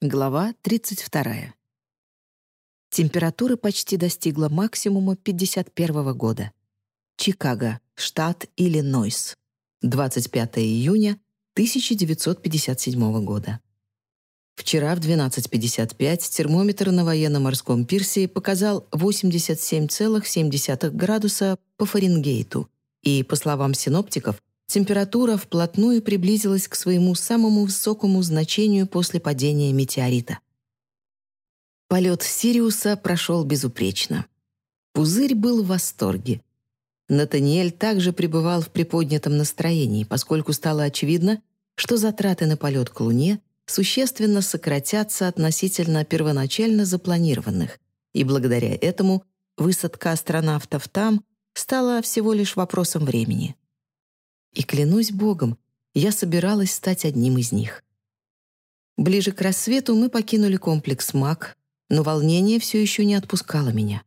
Глава 32. Температура почти достигла максимума 51 года. Чикаго, штат Иллинойс. 25 июня 1957 года. Вчера в 12.55 термометр на военно-морском пирсе показал 87,7 градуса по Фаренгейту, и, по словам синоптиков, температура вплотную приблизилась к своему самому высокому значению после падения метеорита. Полет Сириуса прошел безупречно. Пузырь был в восторге. Натаниэль также пребывал в приподнятом настроении, поскольку стало очевидно, что затраты на полет к Луне существенно сократятся относительно первоначально запланированных, и благодаря этому высадка астронавтов там стала всего лишь вопросом времени. И клянусь Богом, я собиралась стать одним из них. Ближе к рассвету мы покинули комплекс МАК, но волнение все еще не отпускало меня.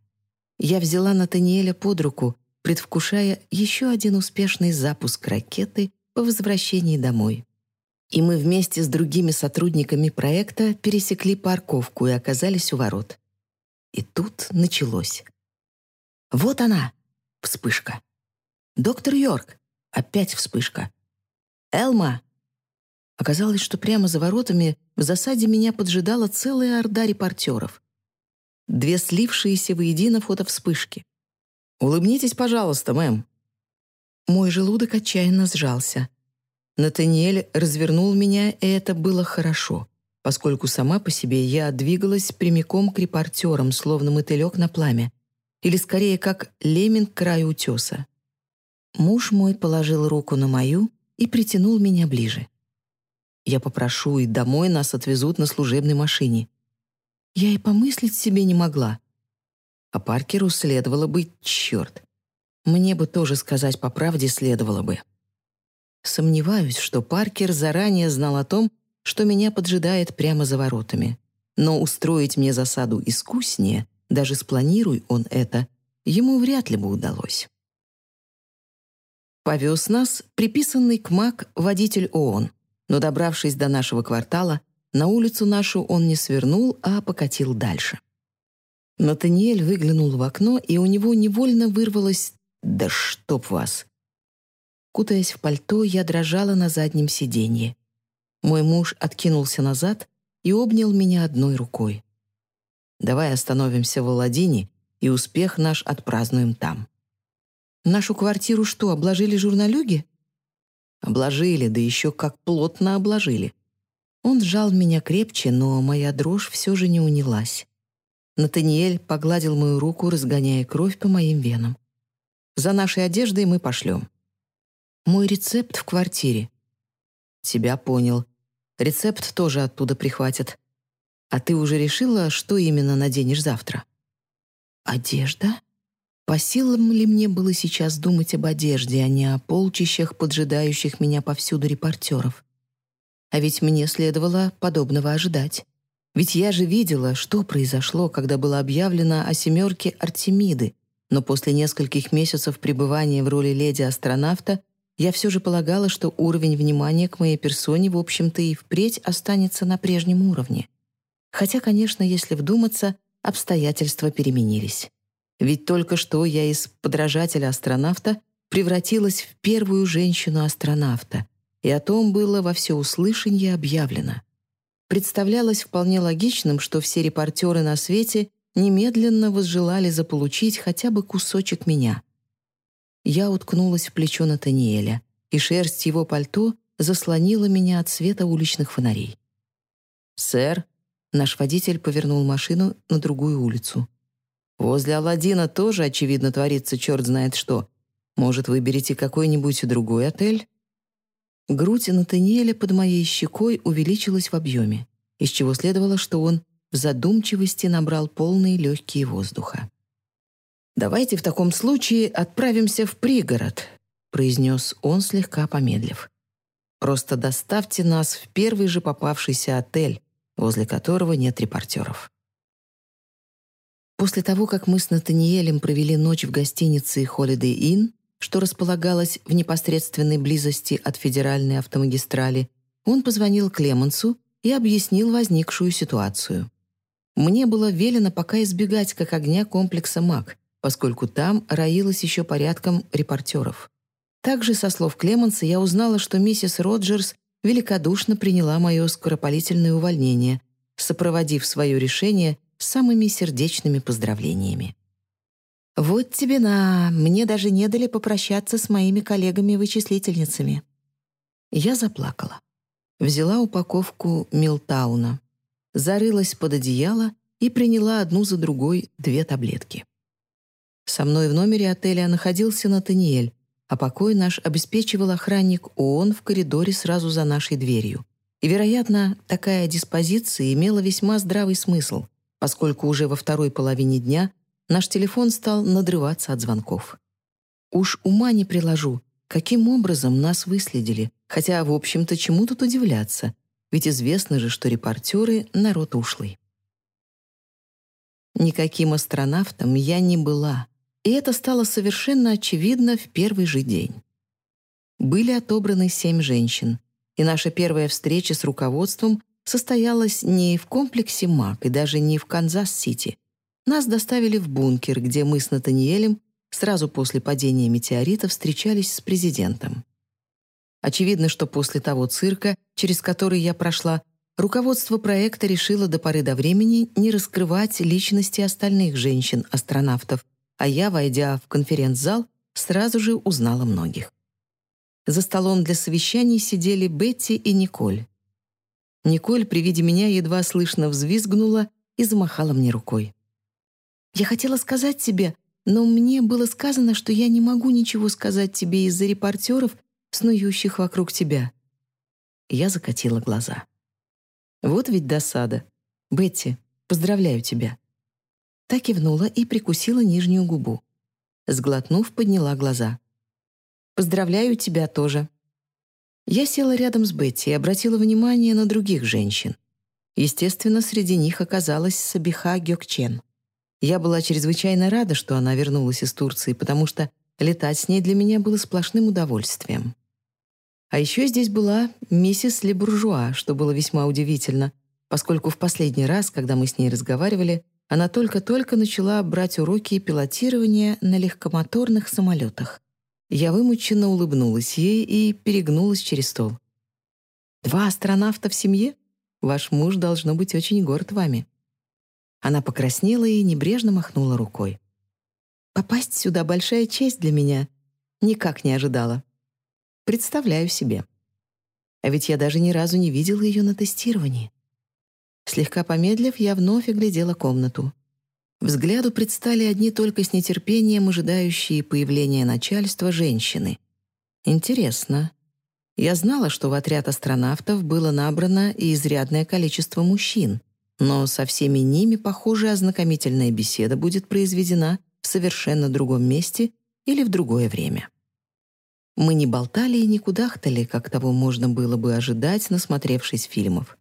Я взяла Натаниэля под руку, предвкушая еще один успешный запуск ракеты по возвращении домой. И мы вместе с другими сотрудниками проекта пересекли парковку и оказались у ворот. И тут началось. Вот она, вспышка. «Доктор Йорк, Опять вспышка. «Элма!» Оказалось, что прямо за воротами в засаде меня поджидала целая орда репортеров. Две слившиеся воедино фотовспышки. «Улыбнитесь, пожалуйста, мэм». Мой желудок отчаянно сжался. Натаниэль развернул меня, и это было хорошо, поскольку сама по себе я двигалась прямиком к репортерам, словно мотылек на пламя, или скорее как леминг к краю утеса. Муж мой положил руку на мою и притянул меня ближе. Я попрошу, и домой нас отвезут на служебной машине. Я и помыслить себе не могла. А Паркеру следовало быть черт. Мне бы тоже сказать по правде следовало бы. Сомневаюсь, что Паркер заранее знал о том, что меня поджидает прямо за воротами. Но устроить мне засаду искуснее, даже спланируй он это, ему вряд ли бы удалось. Повез нас приписанный к МАК водитель ООН, но, добравшись до нашего квартала, на улицу нашу он не свернул, а покатил дальше. Натаниэль выглянул в окно, и у него невольно вырвалось «Да чтоб вас!». Кутаясь в пальто, я дрожала на заднем сиденье. Мой муж откинулся назад и обнял меня одной рукой. «Давай остановимся в Аладдине, и успех наш отпразднуем там». Нашу квартиру что, обложили журналюги? Обложили, да еще как плотно обложили. Он сжал меня крепче, но моя дрожь все же не унялась. Натаниэль погладил мою руку, разгоняя кровь по моим венам. «За нашей одеждой мы пошлем». «Мой рецепт в квартире». «Тебя понял. Рецепт тоже оттуда прихватят. А ты уже решила, что именно наденешь завтра?» «Одежда?» По силам ли мне было сейчас думать об одежде, а не о полчищах, поджидающих меня повсюду репортеров? А ведь мне следовало подобного ожидать. Ведь я же видела, что произошло, когда было объявлено о семерке Артемиды, но после нескольких месяцев пребывания в роли леди-астронавта я все же полагала, что уровень внимания к моей персоне, в общем-то, и впредь останется на прежнем уровне. Хотя, конечно, если вдуматься, обстоятельства переменились. Ведь только что я из подражателя-астронавта превратилась в первую женщину-астронавта, и о том было во всеуслышание объявлено. Представлялось вполне логичным, что все репортеры на свете немедленно возжелали заполучить хотя бы кусочек меня. Я уткнулась в плечо Натаниэля, и шерсть его пальто заслонила меня от света уличных фонарей. «Сэр», — наш водитель повернул машину на другую улицу. Возле Аладдина тоже, очевидно, творится черт знает что. Может, выберете какой-нибудь другой отель?» Грудь Натаниэля под моей щекой увеличилась в объеме, из чего следовало, что он в задумчивости набрал полные легкие воздуха. «Давайте в таком случае отправимся в пригород», произнес он, слегка помедлив. «Просто доставьте нас в первый же попавшийся отель, возле которого нет репортеров». После того, как мы с Натаниэлем провели ночь в гостинице Holiday Inn, что располагалась в непосредственной близости от федеральной автомагистрали, он позвонил Клемансу и объяснил возникшую ситуацию. Мне было велено пока избегать как огня комплекса МАК, поскольку там роилось еще порядком репортеров. Также, со слов Клеманса, я узнала, что миссис Роджерс великодушно приняла мое скоропалительное увольнение, сопроводив свое решение самыми сердечными поздравлениями. «Вот тебе на, мне даже не дали попрощаться с моими коллегами-вычислительницами». Я заплакала. Взяла упаковку Милтауна, зарылась под одеяло и приняла одну за другой две таблетки. Со мной в номере отеля находился Натаниэль, а покой наш обеспечивал охранник ООН в коридоре сразу за нашей дверью. И, вероятно, такая диспозиция имела весьма здравый смысл, поскольку уже во второй половине дня наш телефон стал надрываться от звонков. Уж ума не приложу, каким образом нас выследили, хотя, в общем-то, чему тут удивляться, ведь известно же, что репортеры — народ ушлый. Никаким астронавтом я не была, и это стало совершенно очевидно в первый же день. Были отобраны семь женщин, и наша первая встреча с руководством состоялась не в комплексе МАК и даже не в Канзас-Сити. Нас доставили в бункер, где мы с Натаниэлем сразу после падения метеорита встречались с президентом. Очевидно, что после того цирка, через который я прошла, руководство проекта решило до поры до времени не раскрывать личности остальных женщин-астронавтов, а я, войдя в конференц-зал, сразу же узнала многих. За столом для совещаний сидели Бетти и Николь. Николь при виде меня едва слышно взвизгнула и замахала мне рукой. «Я хотела сказать тебе, но мне было сказано, что я не могу ничего сказать тебе из-за репортеров, снующих вокруг тебя». Я закатила глаза. «Вот ведь досада. Бетти, поздравляю тебя. Та кивнула и прикусила нижнюю губу. Сглотнув, подняла глаза. «Поздравляю тебя тоже». Я села рядом с Бетти и обратила внимание на других женщин. Естественно, среди них оказалась Сабиха Гёкчен. Я была чрезвычайно рада, что она вернулась из Турции, потому что летать с ней для меня было сплошным удовольствием. А еще здесь была миссис Лебуржуа, что было весьма удивительно, поскольку в последний раз, когда мы с ней разговаривали, она только-только начала брать уроки пилотирования на легкомоторных самолетах. Я вымученно улыбнулась ей и перегнулась через стол. «Два астронавта в семье? Ваш муж должно быть очень горд вами». Она покраснела и небрежно махнула рукой. «Попасть сюда — большая честь для меня. Никак не ожидала. Представляю себе. А ведь я даже ни разу не видела ее на тестировании. Слегка помедлив, я вновь оглядела комнату. Взгляду предстали одни только с нетерпением ожидающие появления начальства женщины. Интересно. Я знала, что в отряд астронавтов было набрано и изрядное количество мужчин, но со всеми ними, похоже, ознакомительная беседа будет произведена в совершенно другом месте или в другое время. Мы не болтали и не кудахтали, как того можно было бы ожидать, насмотревшись фильмов.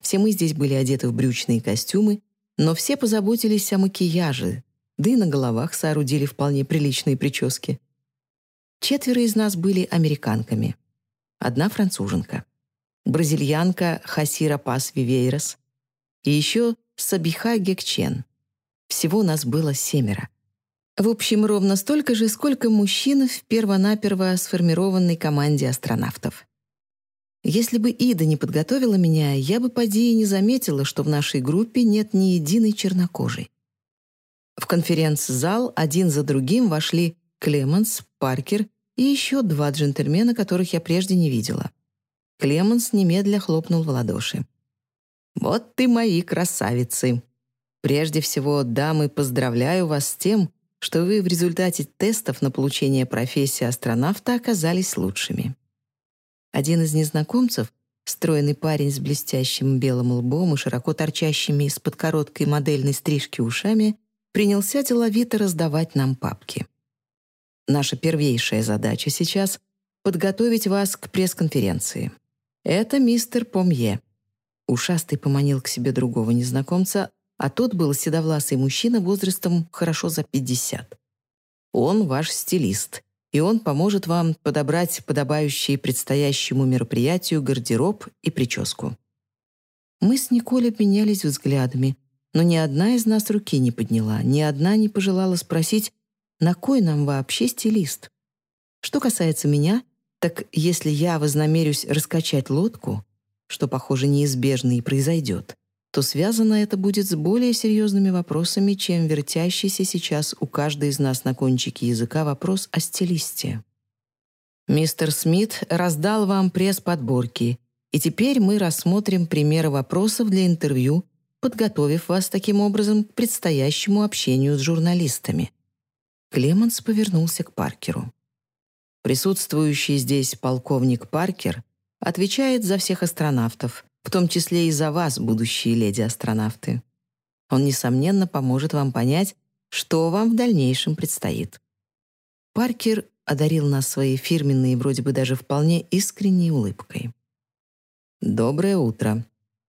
Все мы здесь были одеты в брючные костюмы, но все позаботились о макияже, да и на головах соорудили вполне приличные прически. Четверо из нас были американками. Одна француженка. Бразильянка Хасира Пас Вивейрос. И еще Сабиха Гекчен. Всего нас было семеро. В общем, ровно столько же, сколько мужчин в первонаперво сформированной команде астронавтов. Если бы Ида не подготовила меня, я бы поди и не заметила, что в нашей группе нет ни единой чернокожей. В конференц-зал один за другим вошли Клеменс, Паркер и еще два джентльмена, которых я прежде не видела. Клеменс немедля хлопнул в ладоши. «Вот ты мои красавицы! Прежде всего, дамы, поздравляю вас с тем, что вы в результате тестов на получение профессии астронавта оказались лучшими. Один из незнакомцев, стройный парень с блестящим белым лбом и широко торчащими из-под короткой модельной стрижки ушами, принялся деловито раздавать нам папки. Наша первейшая задача сейчас — подготовить вас к пресс-конференции. Это мистер Помье. Ушастый поманил к себе другого незнакомца, а тот был седовласый мужчина возрастом хорошо за 50. Он ваш стилист, и он поможет вам подобрать подобающий предстоящему мероприятию гардероб и прическу. Мы с Николь обменялись взглядами, но ни одна из нас руки не подняла, ни одна не пожелала спросить, на кой нам вообще стилист. Что касается меня, так если я вознамерюсь раскачать лодку, что, похоже, неизбежно и произойдет, то связано это будет с более серьезными вопросами, чем вертящийся сейчас у каждой из нас на кончике языка вопрос о стилисте. Мистер Смит раздал вам пресс-подборки, и теперь мы рассмотрим примеры вопросов для интервью, подготовив вас таким образом к предстоящему общению с журналистами. Клеменс повернулся к Паркеру. Присутствующий здесь полковник Паркер отвечает за всех астронавтов, в том числе и за вас, будущие леди-астронавты. Он, несомненно, поможет вам понять, что вам в дальнейшем предстоит. Паркер одарил нас своей фирменной и вроде бы даже вполне искренней улыбкой. «Доброе утро.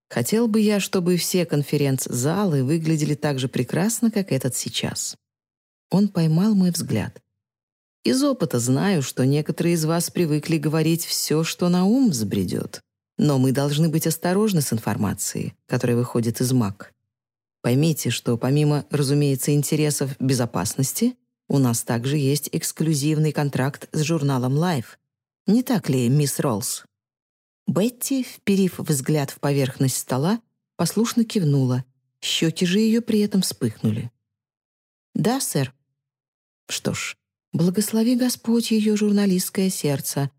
Хотел бы я, чтобы все конференц-залы выглядели так же прекрасно, как этот сейчас». Он поймал мой взгляд. «Из опыта знаю, что некоторые из вас привыкли говорить все, что на ум взбредет. Но мы должны быть осторожны с информацией, которая выходит из МАК. Поймите, что помимо, разумеется, интересов безопасности, у нас также есть эксклюзивный контракт с журналом Life. Не так ли, мисс Роллс?» Бетти, вперив взгляд в поверхность стола, послушно кивнула. Щеки же ее при этом вспыхнули. «Да, сэр». «Что ж, благослови Господь ее журналистское сердце.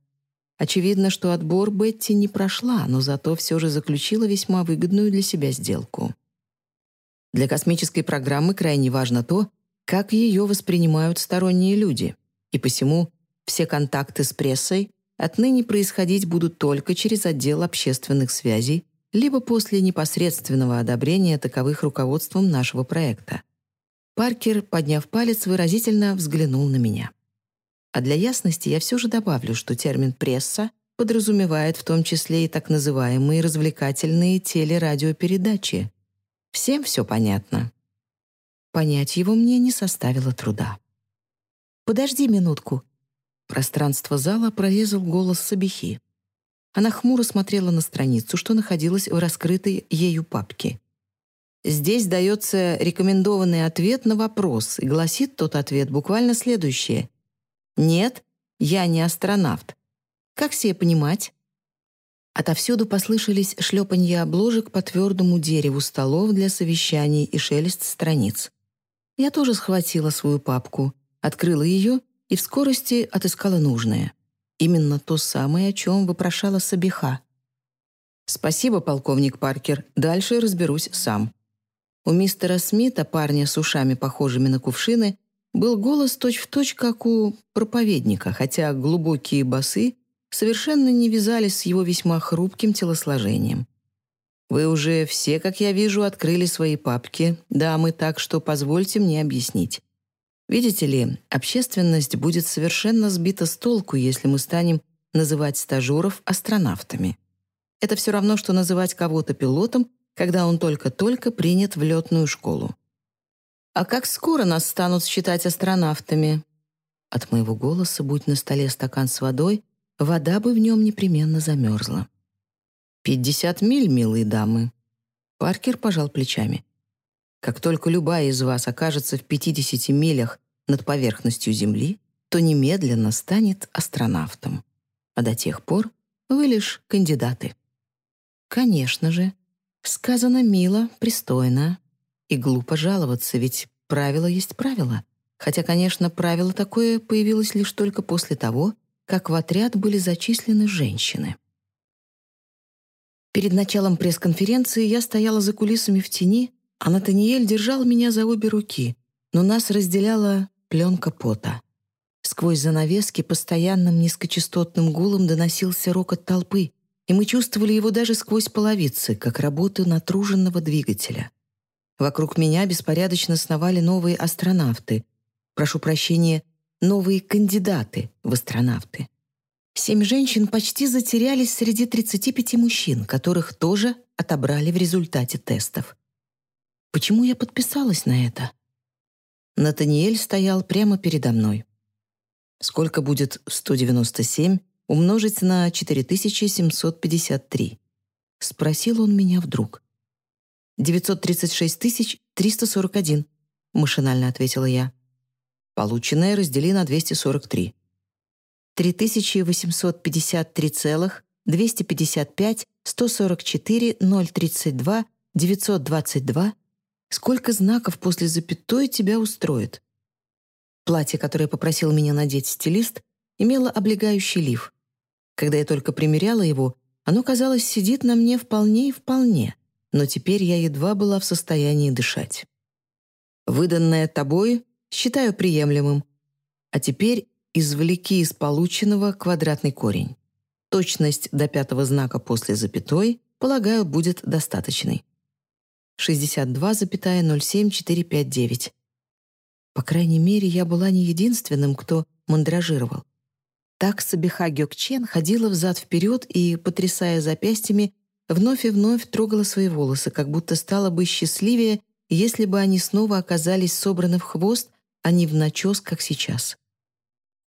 Очевидно, что отбор Бетти не прошла, но зато все же заключила весьма выгодную для себя сделку. Для космической программы крайне важно то, как ее воспринимают сторонние люди, и посему все контакты с прессой отныне происходить будут только через отдел общественных связей либо после непосредственного одобрения таковых руководством нашего проекта. Паркер, подняв палец, выразительно взглянул на меня. А для ясности я все же добавлю, что термин «пресса» подразумевает в том числе и так называемые развлекательные телерадиопередачи. Всем все понятно. Понять его мне не составило труда. «Подожди минутку». Пространство зала прорезал голос Сабихи. Она хмуро смотрела на страницу, что находилась в раскрытой ею папке. Здесь дается рекомендованный ответ на вопрос, и гласит тот ответ буквально следующее. «Нет, я не астронавт. Как себе понимать?» Отовсюду послышались шлепанье обложек по твердому дереву столов для совещаний и шелест страниц. Я тоже схватила свою папку, открыла ее и в скорости отыскала нужное. Именно то самое, о чем вопрошала Сабиха. «Спасибо, полковник Паркер. Дальше разберусь сам». У мистера Смита, парня с ушами, похожими на кувшины, был голос точь-в-точь, точь, как у проповедника, хотя глубокие басы совершенно не вязались с его весьма хрупким телосложением. «Вы уже все, как я вижу, открыли свои папки, дамы, так что позвольте мне объяснить. Видите ли, общественность будет совершенно сбита с толку, если мы станем называть стажеров астронавтами. Это все равно, что называть кого-то пилотом, когда он только-только принят в летную школу. «А как скоро нас станут считать астронавтами?» От моего голоса, будь на столе стакан с водой, вода бы в нем непременно замерзла. «Пятьдесят миль, милые дамы». Паркер пожал плечами. «Как только любая из вас окажется в пятидесяти милях над поверхностью Земли, то немедленно станет астронавтом. А до тех пор вы лишь кандидаты». «Конечно же. Сказано мило, пристойно, и глупо жаловаться, ведь правило есть правило. Хотя, конечно, правило такое появилось лишь только после того, как в отряд были зачислены женщины. Перед началом пресс-конференции я стояла за кулисами в тени, а Натаниэль держал меня за обе руки, но нас разделяла пленка пота. Сквозь занавески постоянным низкочастотным гулом доносился рокот толпы, и мы чувствовали его даже сквозь половицы, как работу натруженного двигателя. Вокруг меня беспорядочно сновали новые астронавты. Прошу прощения, новые кандидаты в астронавты. Семь женщин почти затерялись среди 35 мужчин, которых тоже отобрали в результате тестов. Почему я подписалась на это? Натаниэль стоял прямо передо мной. Сколько будет 197 умножить на 4753? Спросил он меня вдруг. «936 341», — машинально ответила я. Полученное раздели на 243. 3853,255, 144, 032, 922. Сколько знаков после запятой тебя устроит? Платье, которое попросил меня надеть стилист, имело облегающий лиф. Когда я только примеряла его, оно, казалось, сидит на мне вполне и вполне, но теперь я едва была в состоянии дышать. Выданное тобой считаю приемлемым. А теперь извлеки из полученного квадратный корень. Точность до пятого знака после запятой, полагаю, будет достаточной. 62,07459. По крайней мере, я была не единственным, кто мандражировал. Так Сабиха Гёкчен ходила взад-вперед и, потрясая запястьями, вновь и вновь трогала свои волосы, как будто стала бы счастливее, если бы они снова оказались собраны в хвост, а не в начес, как сейчас.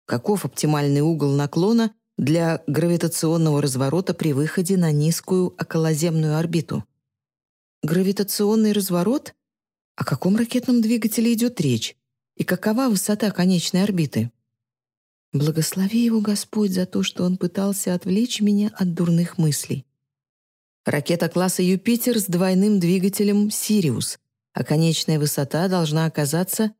Каков оптимальный угол наклона для гравитационного разворота при выходе на низкую околоземную орбиту? Гравитационный разворот? О каком ракетном двигателе идет речь? И какова высота конечной орбиты? Благослови его Господь за то, что он пытался отвлечь меня от дурных мыслей. Ракета класса «Юпитер» с двойным двигателем «Сириус», а конечная высота должна оказаться...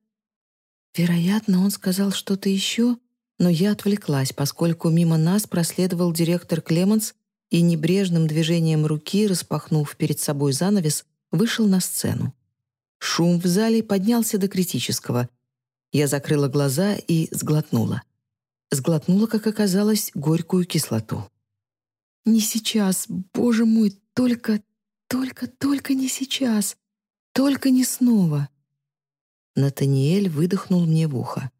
Вероятно, он сказал что-то еще, но я отвлеклась, поскольку мимо нас проследовал директор Клеменс и небрежным движением руки, распахнув перед собой занавес, вышел на сцену. Шум в зале поднялся до критического. Я закрыла глаза и сглотнула сглотнула, как оказалось, горькую кислоту. «Не сейчас, боже мой, только, только, только не сейчас, только не снова!» Натаниэль выдохнул мне в ухо.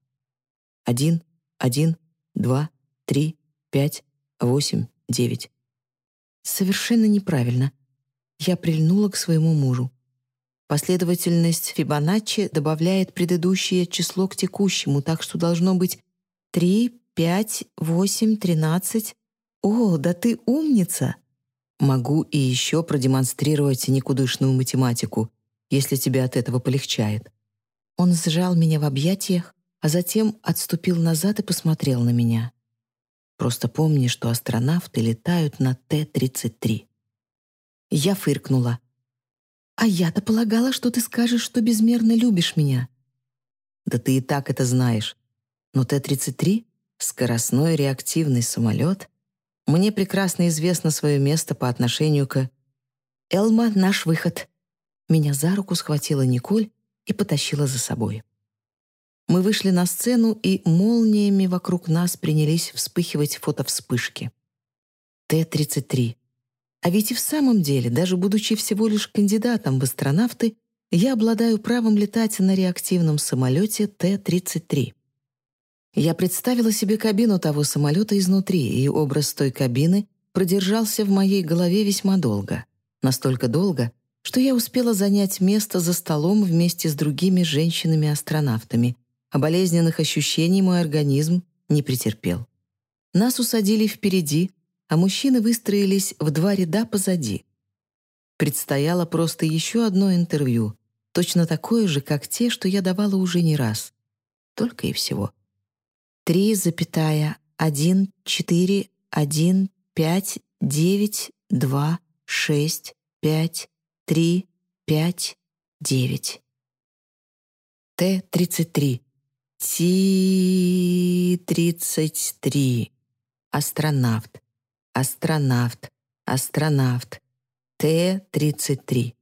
«Один, один, два, три, пять, восемь, девять». Совершенно неправильно. Я прильнула к своему мужу. Последовательность Фибоначчи добавляет предыдущее число к текущему, так что должно быть три, пять, восемь, тринадцать. О, да ты умница! Могу и еще продемонстрировать никудышную математику, если тебе от этого полегчает. Он сжал меня в объятиях, а затем отступил назад и посмотрел на меня. Просто помни, что астронавты летают на Т-33. Я фыркнула. «А я-то полагала, что ты скажешь, что безмерно любишь меня». «Да ты и так это знаешь. Но Т-33 — скоростной реактивный самолет. Мне прекрасно известно свое место по отношению к... «Элма, наш выход!» Меня за руку схватила Николь и потащила за собой. Мы вышли на сцену, и молниями вокруг нас принялись вспыхивать фотовспышки. Т-33. А ведь и в самом деле, даже будучи всего лишь кандидатом в астронавты, я обладаю правом летать на реактивном самолете Т-33. Я представила себе кабину того самолета изнутри, и образ той кабины продержался в моей голове весьма долго. Настолько долго, что я успела занять место за столом вместе с другими женщинами-астронавтами, а болезненных ощущений мой организм не претерпел. Нас усадили впереди, а мужчины выстроились в два ряда позади. Предстояло просто еще одно интервью, точно такое же, как те, что я давала уже не раз. Только и всего три запятая один четыре один пять девять два шесть пять три пять девять Т-33. Ти-33. Астронавт. Астронавт. Астронавт. Т-33.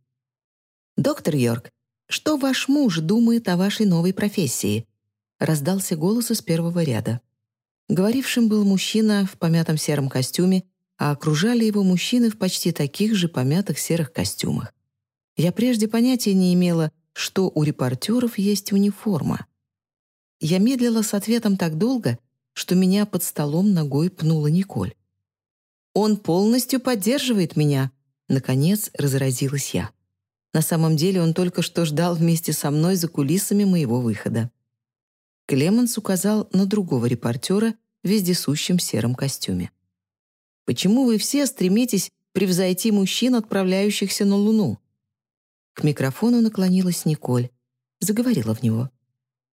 Доктор Йорк, что ваш муж думает о вашей новой профессии? Раздался голос из первого ряда. Говорившим был мужчина в помятом сером костюме, а окружали его мужчины в почти таких же помятых серых костюмах. Я прежде понятия не имела, что у репортеров есть униформа. Я медлила с ответом так долго, что меня под столом ногой пнула Николь. «Он полностью поддерживает меня», — наконец разразилась я. На самом деле он только что ждал вместе со мной за кулисами моего выхода. Клеменс указал на другого репортера в вездесущем сером костюме. «Почему вы все стремитесь превзойти мужчин, отправляющихся на Луну. К микрофону наклонилась Николь, заговорила в него.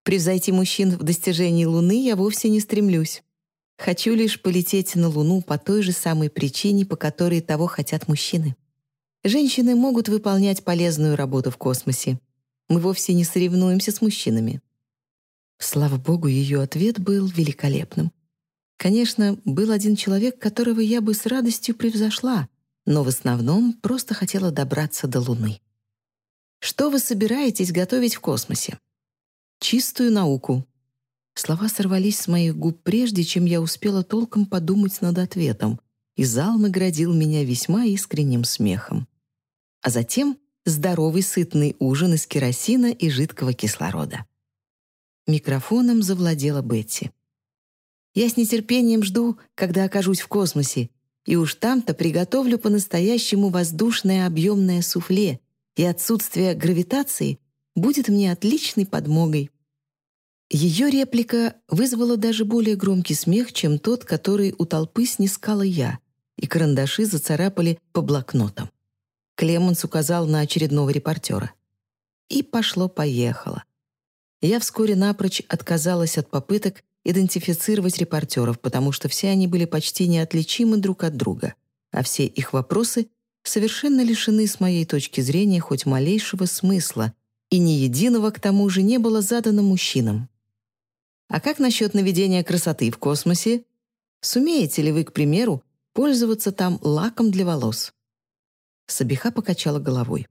«Превзойти мужчин в достижении Луны я вовсе не стремлюсь. Хочу лишь полететь на Луну по той же самой причине, по которой того хотят мужчины. Женщины могут выполнять полезную работу в космосе. Мы вовсе не соревнуемся с мужчинами». Слава богу, ее ответ был великолепным. Конечно, был один человек, которого я бы с радостью превзошла, но в основном просто хотела добраться до Луны. Что вы собираетесь готовить в космосе? Чистую науку. Слова сорвались с моих губ прежде, чем я успела толком подумать над ответом, и зал наградил меня весьма искренним смехом. А затем здоровый сытный ужин из керосина и жидкого кислорода. Микрофоном завладела Бетти. «Я с нетерпением жду, когда окажусь в космосе, и уж там-то приготовлю по-настоящему воздушное объемное суфле, и отсутствие гравитации будет мне отличной подмогой». Ее реплика вызвала даже более громкий смех, чем тот, который у толпы снискала я, и карандаши зацарапали по блокнотам. Клеменс указал на очередного репортера. И пошло-поехало я вскоре напрочь отказалась от попыток идентифицировать репортеров, потому что все они были почти неотличимы друг от друга, а все их вопросы совершенно лишены с моей точки зрения хоть малейшего смысла, и ни единого к тому же не было задано мужчинам. А как насчет наведения красоты в космосе? Сумеете ли вы, к примеру, пользоваться там лаком для волос? Сабиха покачала головой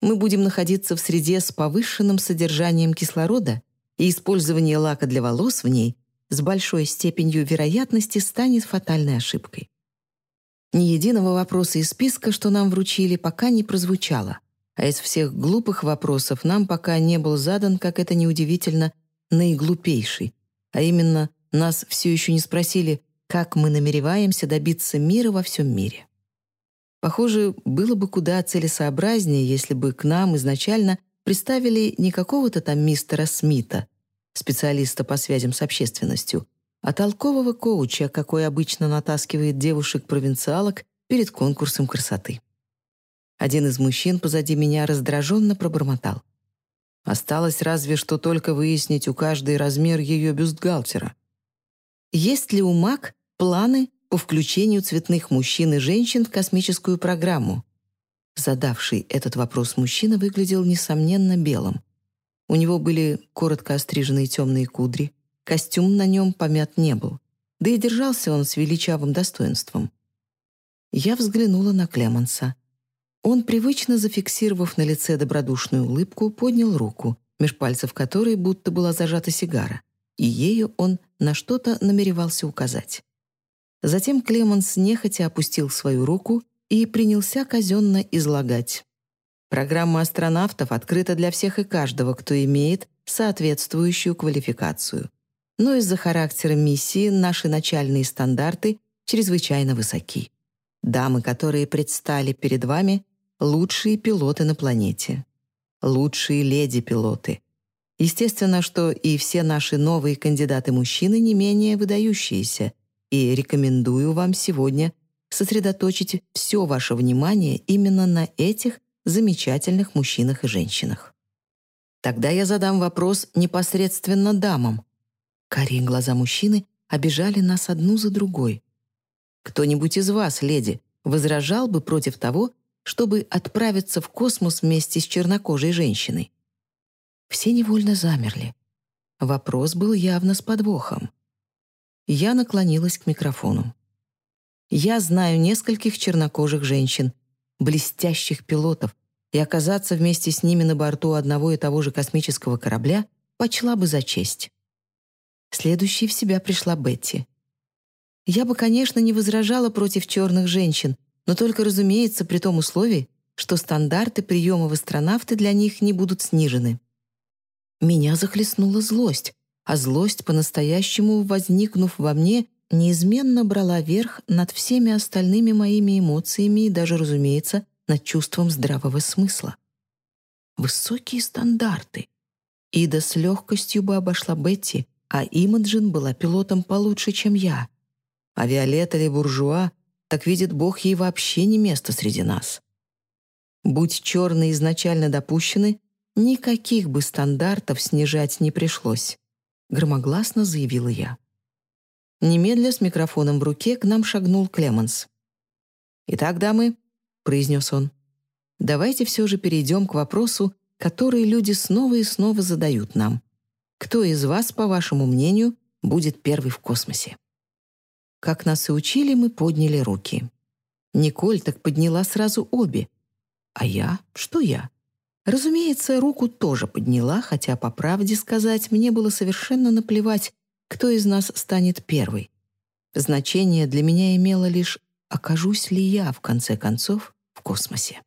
мы будем находиться в среде с повышенным содержанием кислорода, и использование лака для волос в ней с большой степенью вероятности станет фатальной ошибкой. Ни единого вопроса из списка, что нам вручили, пока не прозвучало, а из всех глупых вопросов нам пока не был задан, как это неудивительно, наиглупейший, а именно нас все еще не спросили, как мы намереваемся добиться мира во всем мире. Похоже, было бы куда целесообразнее, если бы к нам изначально представили не какого-то там мистера Смита, специалиста по связям с общественностью, а толкового коуча, какой обычно натаскивает девушек-провинциалок перед конкурсом красоты. Один из мужчин позади меня раздраженно пробормотал. Осталось разве что только выяснить у каждой размер ее бюстгальтера. Есть ли у МАК планы по включению цветных мужчин и женщин в космическую программу. Задавший этот вопрос мужчина выглядел, несомненно, белым. У него были коротко остриженные темные кудри, костюм на нем помят не был, да и держался он с величавым достоинством. Я взглянула на Клеманса. Он, привычно зафиксировав на лице добродушную улыбку, поднял руку, меж пальцев которой будто была зажата сигара, и ею он на что-то намеревался указать. Затем Клеманс нехотя опустил свою руку и принялся казенно излагать. Программа астронавтов открыта для всех и каждого, кто имеет соответствующую квалификацию. Но из-за характера миссии наши начальные стандарты чрезвычайно высоки. Дамы, которые предстали перед вами, лучшие пилоты на планете. Лучшие леди-пилоты. Естественно, что и все наши новые кандидаты-мужчины не менее выдающиеся — и рекомендую вам сегодня сосредоточить все ваше внимание именно на этих замечательных мужчинах и женщинах. Тогда я задам вопрос непосредственно дамам. Карие глаза мужчины обижали нас одну за другой. Кто-нибудь из вас, леди, возражал бы против того, чтобы отправиться в космос вместе с чернокожей женщиной? Все невольно замерли. Вопрос был явно с подвохом. Я наклонилась к микрофону. Я знаю нескольких чернокожих женщин, блестящих пилотов, и оказаться вместе с ними на борту одного и того же космического корабля почла бы за честь. Следующей в себя пришла Бетти. Я бы, конечно, не возражала против черных женщин, но только, разумеется, при том условии, что стандарты приема в астронавты для них не будут снижены. Меня захлестнула злость, а злость, по-настоящему возникнув во мне, неизменно брала верх над всеми остальными моими эмоциями и даже, разумеется, над чувством здравого смысла. Высокие стандарты. Ида с легкостью бы обошла Бетти, а Имаджин была пилотом получше, чем я. А Виолетта или Буржуа так видит Бог, ей вообще не место среди нас. Будь черные изначально допущены, никаких бы стандартов снижать не пришлось, громогласно заявила я. Немедля с микрофоном в руке к нам шагнул Клеменс. «Итак, дамы», — произнес он, — «давайте все же перейдем к вопросу, который люди снова и снова задают нам. Кто из вас, по вашему мнению, будет первый в космосе?» Как нас и учили, мы подняли руки. Николь так подняла сразу обе. А я? Что я? Разумеется, руку тоже подняла, хотя, по правде сказать, мне было совершенно наплевать, кто из нас станет первой. Значение для меня имело лишь, окажусь ли я, в конце концов, в космосе.